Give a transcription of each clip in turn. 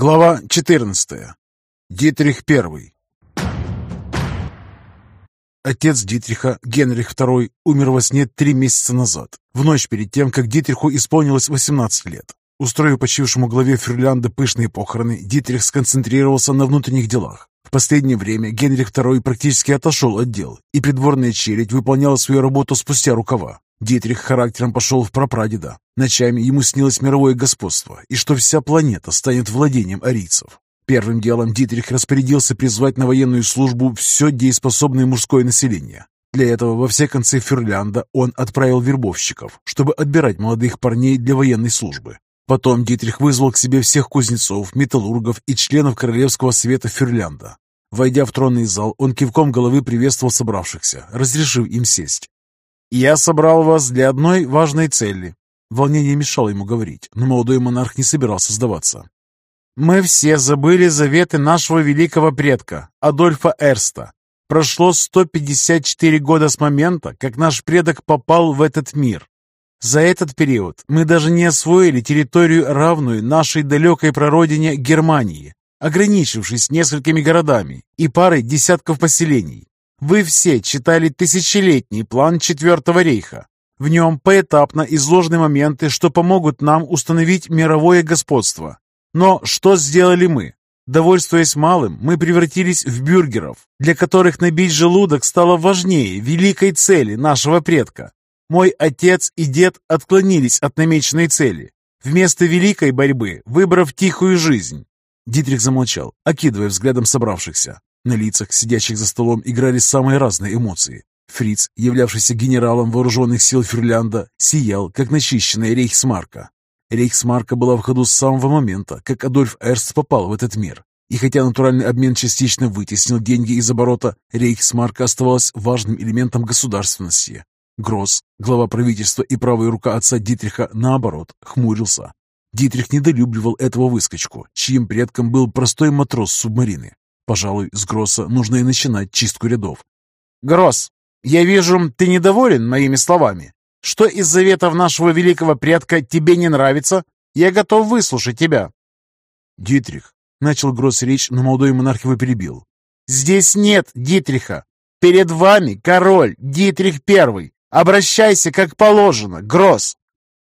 Глава 14. Дитрих I. Отец Дитриха, Генрих II, умер во сне три месяца назад, в ночь перед тем, как Дитриху исполнилось 18 лет. Устроив почившему главе Фюрлянда пышные похороны, Дитрих сконцентрировался на внутренних делах. В последнее время Генрих II практически отошел от дел, и придворная челядь выполняла свою работу спустя рукава. Дитрих характером пошел в прапрадеда. Ночами ему снилось мировое господство, и что вся планета станет владением арийцев. Первым делом Дитрих распорядился призвать на военную службу все дееспособное мужское население. Для этого во все концы Ферлянда он отправил вербовщиков, чтобы отбирать молодых парней для военной службы. Потом Дитрих вызвал к себе всех кузнецов, металлургов и членов Королевского совета Ферлянда. Войдя в тронный зал, он кивком головы приветствовал собравшихся, разрешив им сесть. «Я собрал вас для одной важной цели». Волнение мешало ему говорить, но молодой монарх не собирался сдаваться. «Мы все забыли заветы нашего великого предка, Адольфа Эрста. Прошло 154 года с момента, как наш предок попал в этот мир. За этот период мы даже не освоили территорию, равную нашей далекой прародине Германии, ограничившись несколькими городами и парой десятков поселений. Вы все читали тысячелетний план Четвертого рейха. В нем поэтапно изложены моменты, что помогут нам установить мировое господство. Но что сделали мы? Довольствуясь малым, мы превратились в бюргеров, для которых набить желудок стало важнее великой цели нашего предка. Мой отец и дед отклонились от намеченной цели, вместо великой борьбы выбрав тихую жизнь. Дитрих замолчал, окидывая взглядом собравшихся. На лицах, сидящих за столом, играли самые разные эмоции. Фриц, являвшийся генералом вооруженных сил Ферлянда, сиял, как начищенная рейхсмарка. Рейхсмарка была в ходу с самого момента, как Адольф Эрст попал в этот мир. И хотя натуральный обмен частично вытеснил деньги из оборота, рейхсмарка оставалась важным элементом государственности. Гросс, глава правительства и правая рука отца Дитриха, наоборот, хмурился. Дитрих недолюбливал этого выскочку, чьим предком был простой матрос субмарины. Пожалуй, с Гросса нужно и начинать чистку рядов. «Гросс, я вижу, ты недоволен моими словами. Что из заветов нашего великого предка тебе не нравится? Я готов выслушать тебя». «Дитрих», — начал Гросс речь, но молодой монарх его перебил. «Здесь нет Дитриха. Перед вами король Дитрих Первый. Обращайся, как положено, Гросс!»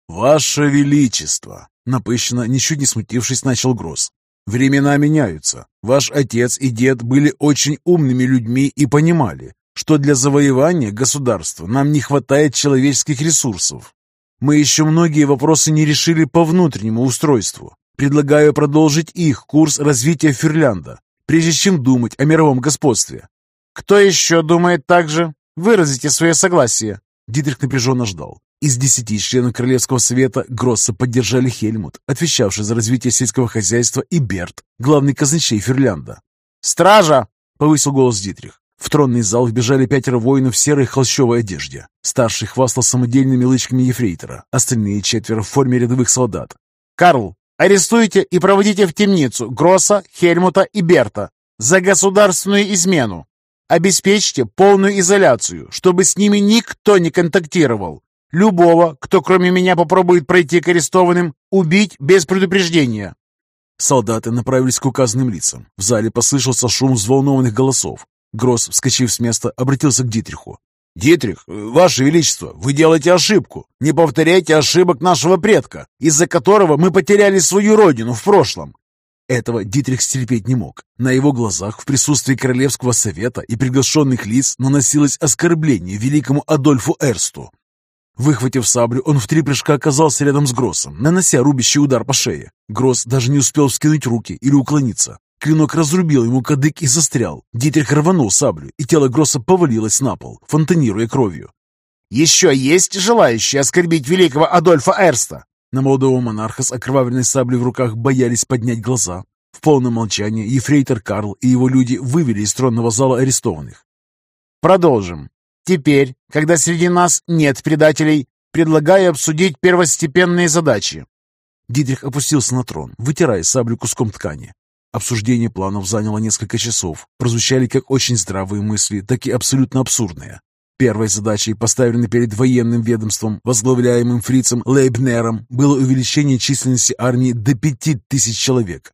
«Ваше Величество!» — напыщенно, ничуть не смутившись, начал Гросс. «Времена меняются. Ваш отец и дед были очень умными людьми и понимали, что для завоевания государства нам не хватает человеческих ресурсов. Мы еще многие вопросы не решили по внутреннему устройству. Предлагаю продолжить их курс развития Ферлянда, прежде чем думать о мировом господстве. Кто еще думает так же? Выразите свое согласие. Дитрих напряженно ждал. Из десяти членов Королевского совета Гросса поддержали Хельмут, отвечавший за развитие сельского хозяйства, и Берт, главный казначей Ферлянда. «Стража!» — повысил голос Дитрих. В тронный зал вбежали пятеро воинов в серой холщовой одежде. Старший хвастал самодельными лычками ефрейтора, остальные четверо в форме рядовых солдат. «Карл, арестуйте и проводите в темницу Гросса, Хельмута и Берта за государственную измену. Обеспечьте полную изоляцию, чтобы с ними никто не контактировал. Любого, кто кроме меня попробует пройти к арестованным, убить без предупреждения». Солдаты направились к указанным лицам. В зале послышался шум взволнованных голосов. Гросс, вскочив с места, обратился к Дитриху. «Дитрих, Ваше Величество, вы делаете ошибку. Не повторяйте ошибок нашего предка, из-за которого мы потеряли свою родину в прошлом. Этого Дитрих стерпеть не мог. На его глазах в присутствии Королевского совета и приглашенных лиц наносилось оскорбление великому Адольфу Эрсту. Выхватив саблю, он в три прыжка оказался рядом с Гроссом, нанося рубящий удар по шее. Гросс даже не успел вскинуть руки или уклониться. Клинок разрубил ему кадык и застрял. Дитрих рванул саблю, и тело Гросса повалилось на пол, фонтанируя кровью. «Еще есть желающие оскорбить великого Адольфа Эрста?» На молодого монарха с окровавленной саблей в руках боялись поднять глаза. В полном молчании ефрейтор Карл и его люди вывели из тронного зала арестованных. «Продолжим. Теперь, когда среди нас нет предателей, предлагаю обсудить первостепенные задачи». Дитрих опустился на трон, вытирая саблю куском ткани. Обсуждение планов заняло несколько часов. Прозвучали как очень здравые мысли, так и абсолютно абсурдные. Первой задачей, поставленной перед военным ведомством, возглавляемым фрицем Лейбнером, было увеличение численности армии до пяти тысяч человек.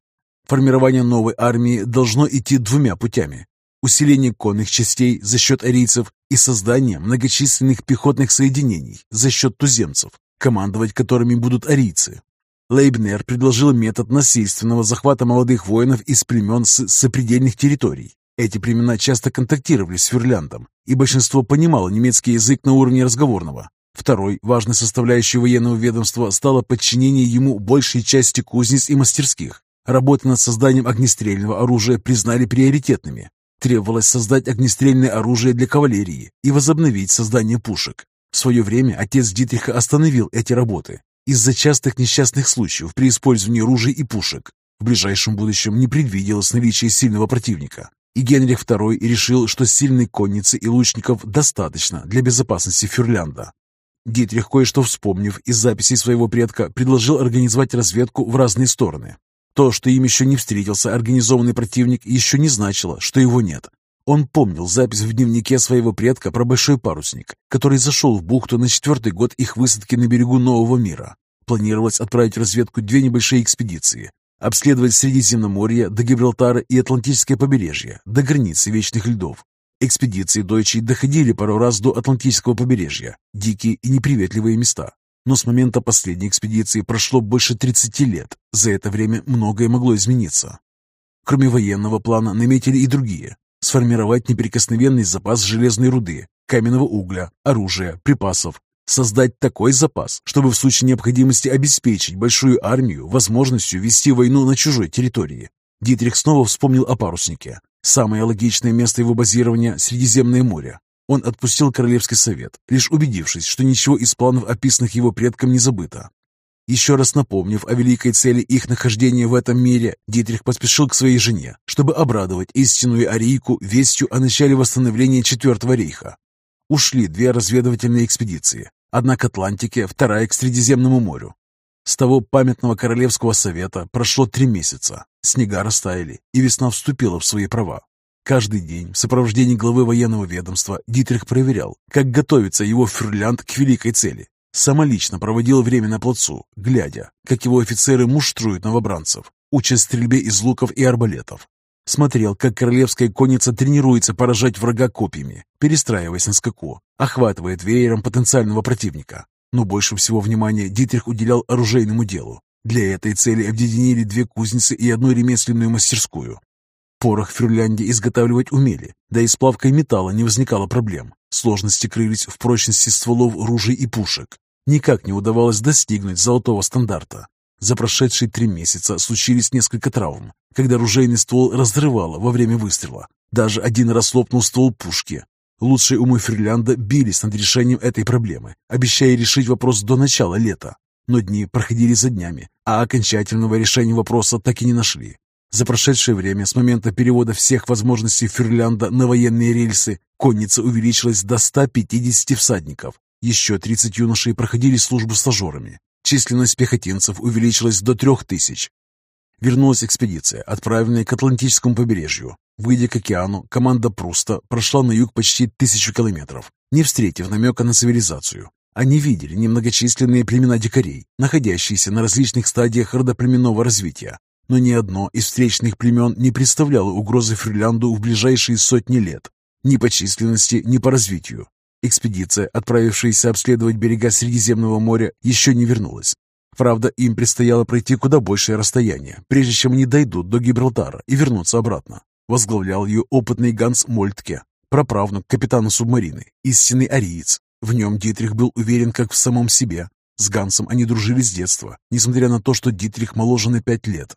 Формирование новой армии должно идти двумя путями. Усиление конных частей за счет арийцев и создание многочисленных пехотных соединений за счет туземцев, командовать которыми будут арийцы. Лейбнер предложил метод насильственного захвата молодых воинов из племен с сопредельных территорий. Эти племена часто контактировали с Фюрляндом, и большинство понимало немецкий язык на уровне разговорного. Второй важной составляющей военного ведомства стало подчинение ему большей части кузниц и мастерских. Работы над созданием огнестрельного оружия признали приоритетными. Требовалось создать огнестрельное оружие для кавалерии и возобновить создание пушек. В свое время отец Дитриха остановил эти работы из-за частых несчастных случаев при использовании ружей и пушек. В ближайшем будущем не предвиделось наличие сильного противника, и Генрих II решил, что сильной конницы и лучников достаточно для безопасности Фюрлянда. Дитрих, кое-что вспомнив из записей своего предка, предложил организовать разведку в разные стороны. То, что им еще не встретился организованный противник, еще не значило, что его нет. Он помнил запись в дневнике своего предка про большой парусник, который зашел в бухту на четвертый год их высадки на берегу Нового мира. Планировалось отправить в разведку две небольшие экспедиции, обследовать Средиземноморье до Гибралтара и Атлантическое побережье, до границы Вечных льдов. Экспедиции Дойчей доходили пару раз до Атлантического побережья, дикие и неприветливые места. Но с момента последней экспедиции прошло больше 30 лет. За это время многое могло измениться. Кроме военного плана наметили и другие сформировать неприкосновенный запас железной руды, каменного угля, оружия, припасов, создать такой запас, чтобы в случае необходимости обеспечить большую армию возможностью вести войну на чужой территории. Дитрих снова вспомнил о паруснике. Самое логичное место его базирования – Средиземное море. Он отпустил Королевский совет, лишь убедившись, что ничего из планов, описанных его предком, не забыто. Еще раз напомнив о великой цели их нахождения в этом мире, Дитрих поспешил к своей жене, чтобы обрадовать истинную арийку вестью о начале восстановления Четвертого рейха. Ушли две разведывательные экспедиции, одна к Атлантике, вторая к Средиземному морю. С того памятного Королевского совета прошло три месяца, снега растаяли, и весна вступила в свои права. Каждый день в сопровождении главы военного ведомства Дитрих проверял, как готовится его фюрлянд к великой цели Самолично проводил время на плацу, глядя, как его офицеры муштруют новобранцев, учат стрельбе из луков и арбалетов. Смотрел, как королевская конница тренируется поражать врага копьями, перестраиваясь на скаку, охватывает веером потенциального противника. Но больше всего внимания Дитрих уделял оружейному делу. Для этой цели объединили две кузницы и одну ремесленную мастерскую. Порох в Фюрлянде изготавливать умели, да и с плавкой металла не возникало проблем. Сложности крылись в прочности стволов ружей и пушек. Никак не удавалось достигнуть золотого стандарта. За прошедшие три месяца случились несколько травм, когда ружейный ствол разрывало во время выстрела. Даже один раз лопнул ствол пушки. Лучшие умы Ферлянда бились над решением этой проблемы, обещая решить вопрос до начала лета. Но дни проходили за днями, а окончательного решения вопроса так и не нашли. За прошедшее время, с момента перевода всех возможностей Ферлянда на военные рельсы, конница увеличилась до 150 всадников, еще 30 юношей проходили службу стажерами. Численность пехотинцев увеличилась до трех тысяч. Вернулась экспедиция, отправленная к Атлантическому побережью. Выйдя к океану, команда Пруста прошла на юг почти тысячу километров, не встретив намека на цивилизацию. Они видели немногочисленные племена дикарей, находящиеся на различных стадиях родоплеменного развития, но ни одно из встречных племен не представляло угрозы Фрилянду в ближайшие сотни лет, ни по численности, ни по развитию. Экспедиция, отправившаяся обследовать берега Средиземного моря, еще не вернулась. Правда, им предстояло пройти куда большее расстояние, прежде чем они дойдут до Гибралтара и вернуться обратно. Возглавлял ее опытный Ганс Мольтке, праправнук капитана субмарины, истинный ариец. В нем Дитрих был уверен как в самом себе. С Гансом они дружили с детства, несмотря на то, что Дитрих моложе на пять лет.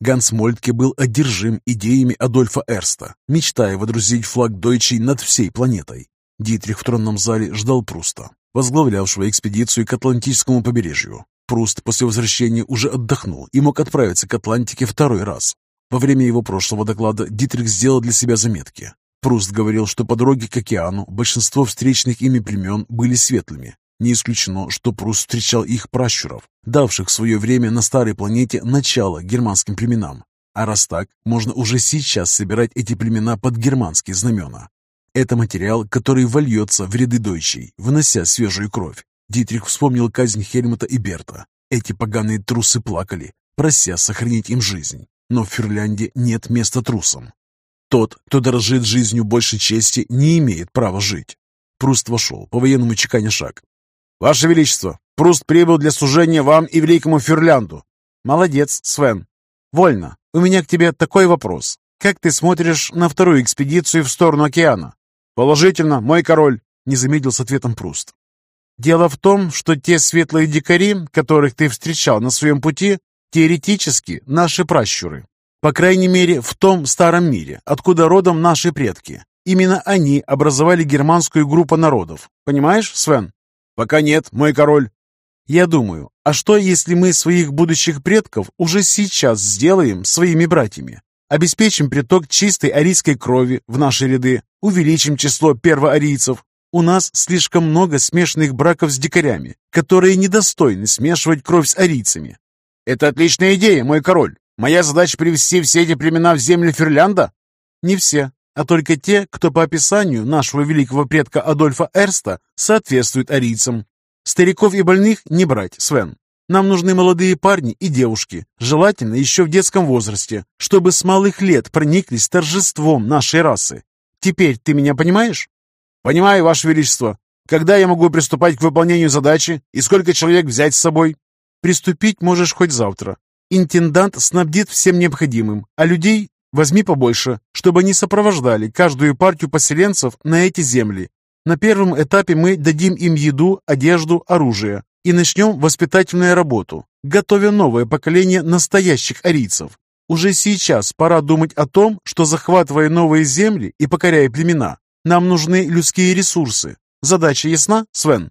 Ганс Мольтке был одержим идеями Адольфа Эрста, мечтая водрузить флаг Дойчей над всей планетой. Дитрих в тронном зале ждал Пруста, возглавлявшего экспедицию к Атлантическому побережью. Пруст после возвращения уже отдохнул и мог отправиться к Атлантике второй раз. Во время его прошлого доклада Дитрих сделал для себя заметки. Пруст говорил, что по дороге к океану большинство встречных ими племен были светлыми. Не исключено, что Пруст встречал их пращуров, давших в свое время на старой планете начало германским племенам. А раз так, можно уже сейчас собирать эти племена под германские знамена. Это материал, который вольется в ряды дойчей, вынося свежую кровь. Дитрих вспомнил казнь Хельмута и Берта. Эти поганые трусы плакали, прося сохранить им жизнь. Но в Ферлянде нет места трусам. Тот, кто дорожит жизнью больше чести, не имеет права жить. Пруст вошел, по-военному чеканя шаг. «Ваше Величество, Пруст прибыл для служения вам и великому Фюрлянду». «Молодец, Свен. Вольно. У меня к тебе такой вопрос. Как ты смотришь на вторую экспедицию в сторону океана?» «Положительно, мой король», — не замедлил с ответом Пруст. «Дело в том, что те светлые дикари, которых ты встречал на своем пути, теоретически наши пращуры. По крайней мере, в том старом мире, откуда родом наши предки. Именно они образовали германскую группу народов. Понимаешь, Свен? Пока нет, мой король. Я думаю, а что, если мы своих будущих предков уже сейчас сделаем своими братьями? Обеспечим приток чистой арийской крови в наши ряды, увеличим число первоарийцев. У нас слишком много смешанных браков с дикарями, которые недостойны смешивать кровь с арийцами. Это отличная идея, мой король. Моя задача привести все эти племена в земли Ферлянда? Не все а только те, кто по описанию нашего великого предка Адольфа Эрста соответствует арийцам. Стариков и больных не брать, Свен. Нам нужны молодые парни и девушки, желательно еще в детском возрасте, чтобы с малых лет прониклись торжеством нашей расы. Теперь ты меня понимаешь? Понимаю, Ваше Величество. Когда я могу приступать к выполнению задачи и сколько человек взять с собой? Приступить можешь хоть завтра. Интендант снабдит всем необходимым, а людей Возьми побольше, чтобы они сопровождали каждую партию поселенцев на эти земли. На первом этапе мы дадим им еду, одежду, оружие и начнем воспитательную работу, готовя новое поколение настоящих арийцев. Уже сейчас пора думать о том, что захватывая новые земли и покоряя племена, нам нужны людские ресурсы. Задача ясна, Свен?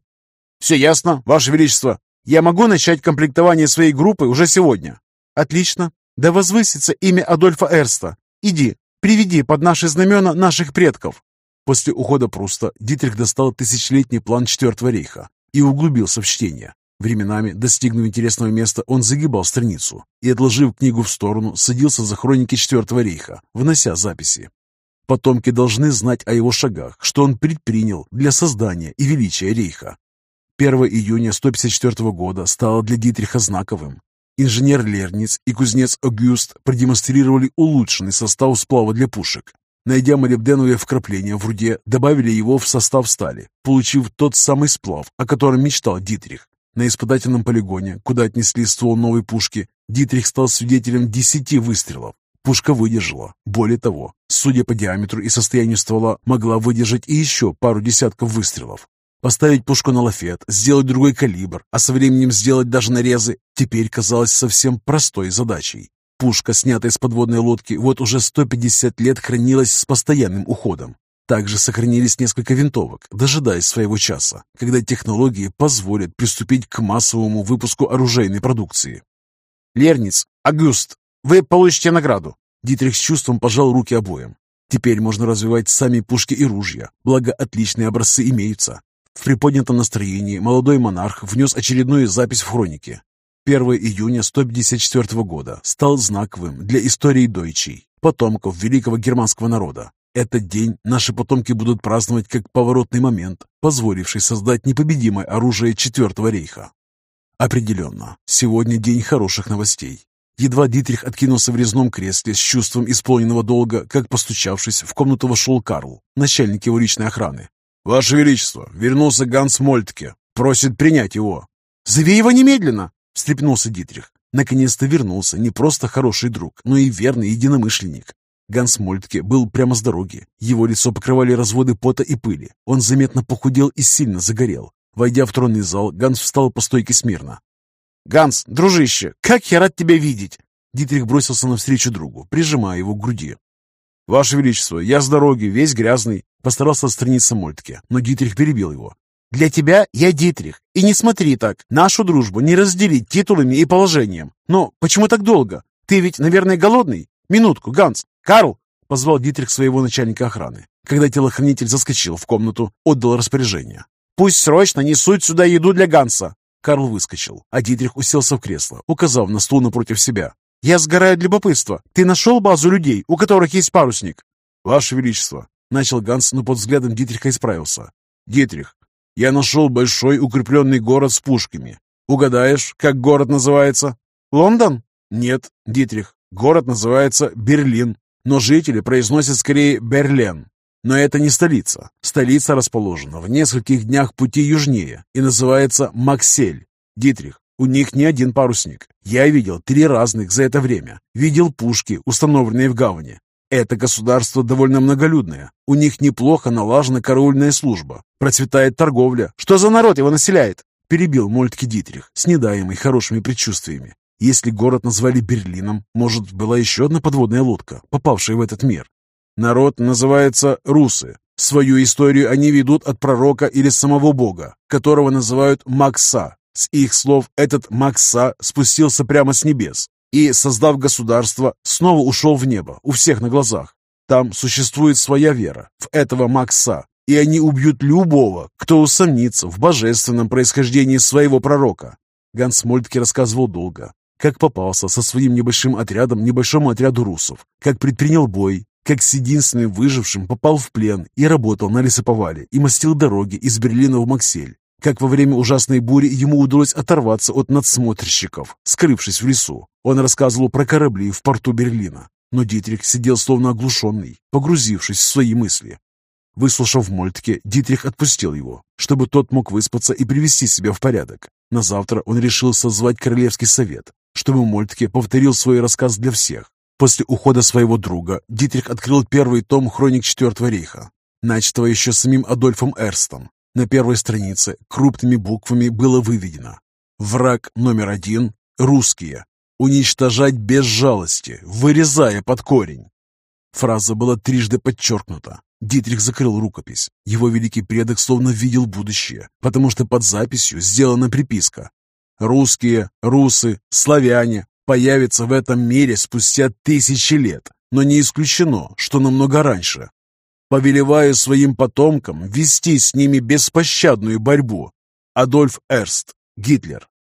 Все ясно, Ваше Величество. Я могу начать комплектование своей группы уже сегодня. Отлично. Да возвысится имя Адольфа Эрста. Иди, приведи под наши знамена наших предков». После ухода Пруста Дитрих достал тысячелетний план Четвертого рейха и углубился в чтение. Временами, достигнув интересного места, он загибал страницу и, отложив книгу в сторону, садился за хроники Четвертого рейха, внося записи. Потомки должны знать о его шагах, что он предпринял для создания и величия рейха. 1 июня 154 года стало для Дитриха знаковым. Инженер Лерниц и кузнец Огюст продемонстрировали улучшенный состав сплава для пушек. Найдя молибденовые вкрапления в руде, добавили его в состав стали, получив тот самый сплав, о котором мечтал Дитрих. На испытательном полигоне, куда отнесли ствол новой пушки, Дитрих стал свидетелем десяти выстрелов. Пушка выдержала. Более того, судя по диаметру и состоянию ствола, могла выдержать и еще пару десятков выстрелов. Поставить пушку на лафет, сделать другой калибр, а со временем сделать даже нарезы, теперь казалось совсем простой задачей. Пушка, снятая с подводной лодки, вот уже 150 лет хранилась с постоянным уходом. Также сохранились несколько винтовок, дожидаясь своего часа, когда технологии позволят приступить к массовому выпуску оружейной продукции. «Лерниц, Агюст, вы получите награду!» Дитрих с чувством пожал руки обоим. Теперь можно развивать сами пушки и ружья, благо отличные образцы имеются. В приподнятом настроении молодой монарх внес очередную запись в хронике. 1 июня 154 года стал знаковым для истории дойчей, потомков великого германского народа. Этот день наши потомки будут праздновать как поворотный момент, позволивший создать непобедимое оружие Четвертого рейха. Определенно, сегодня день хороших новостей. Едва Дитрих откинулся в резном кресле с чувством исполненного долга, как постучавшись, в комнату вошел Карл, начальник его личной охраны. «Ваше Величество, вернулся Ганс Мольтке. Просит принять его». «Зови его немедленно!» — встрепенулся Дитрих. Наконец-то вернулся не просто хороший друг, но и верный единомышленник. Ганс Мольтке был прямо с дороги. Его лицо покрывали разводы пота и пыли. Он заметно похудел и сильно загорел. Войдя в тронный зал, Ганс встал по стойке смирно. «Ганс, дружище, как я рад тебя видеть!» Дитрих бросился навстречу другу, прижимая его к груди. «Ваше Величество, я с дороги, весь грязный», — постарался отстраниться Мольтке, но Дитрих перебил его. «Для тебя я Дитрих, и не смотри так, нашу дружбу не разделить титулами и положением. Но почему так долго? Ты ведь, наверное, голодный? Минутку, Ганс, Карл!» — позвал Дитрих своего начальника охраны. Когда телохранитель заскочил в комнату, отдал распоряжение. «Пусть срочно несут сюда еду для Ганса!» Карл выскочил, а Дитрих уселся в кресло, указав на стул напротив себя. Я сгораю от любопытства. Ты нашел базу людей, у которых есть парусник?» «Ваше Величество», — начал Ганс, но под взглядом Дитриха исправился. «Дитрих, я нашел большой укрепленный город с пушками. Угадаешь, как город называется?» «Лондон?» «Нет, Дитрих, Город называется Берлин, но жители произносят скорее Берлен. Но это не столица. Столица расположена в нескольких днях пути южнее и называется Максель. Дитрих, у них не один парусник. Я видел три разных за это время. Видел пушки, установленные в гавани. Это государство довольно многолюдное. У них неплохо налажена караульная служба. Процветает торговля. Что за народ его населяет? Перебил Мольтке Дитрих, снедаемый хорошими предчувствиями. Если город назвали Берлином, может, была еще одна подводная лодка, попавшая в этот мир. Народ называется русы. Свою историю они ведут от пророка или самого бога, которого называют Макса. С их слов, этот Макса спустился прямо с небес и, создав государство, снова ушел в небо, у всех на глазах. Там существует своя вера в этого Макса, и они убьют любого, кто усомнится в божественном происхождении своего пророка. Ганс Мольтке рассказывал долго, как попался со своим небольшим отрядом небольшому отряду русов, как предпринял бой, как с единственным выжившим попал в плен и работал на лесоповале и мастил дороги из Берлина в Максель, как во время ужасной бури ему удалось оторваться от надсмотрщиков, скрывшись в лесу. Он рассказывал про корабли в порту Берлина, но Дитрих сидел словно оглушенный, погрузившись в свои мысли. Выслушав Мольтке, Дитрих отпустил его, чтобы тот мог выспаться и привести себя в порядок. На завтра он решил созвать Королевский совет, чтобы Мольтке повторил свой рассказ для всех, После ухода своего друга Дитрих открыл первый том хроник Четвертого рейха, начатого еще самим Адольфом Эрстом. На первой странице крупными буквами было выведено «Враг номер один – русские. Уничтожать без жалости, вырезая под корень». Фраза была трижды подчеркнута. Дитрих закрыл рукопись. Его великий предок словно видел будущее, потому что под записью сделана приписка «Русские, русы, славяне, появится в этом мире спустя тысячи лет, но не исключено, что намного раньше. Повелеваю своим потомкам вести с ними беспощадную борьбу. Адольф Эрст, Гитлер.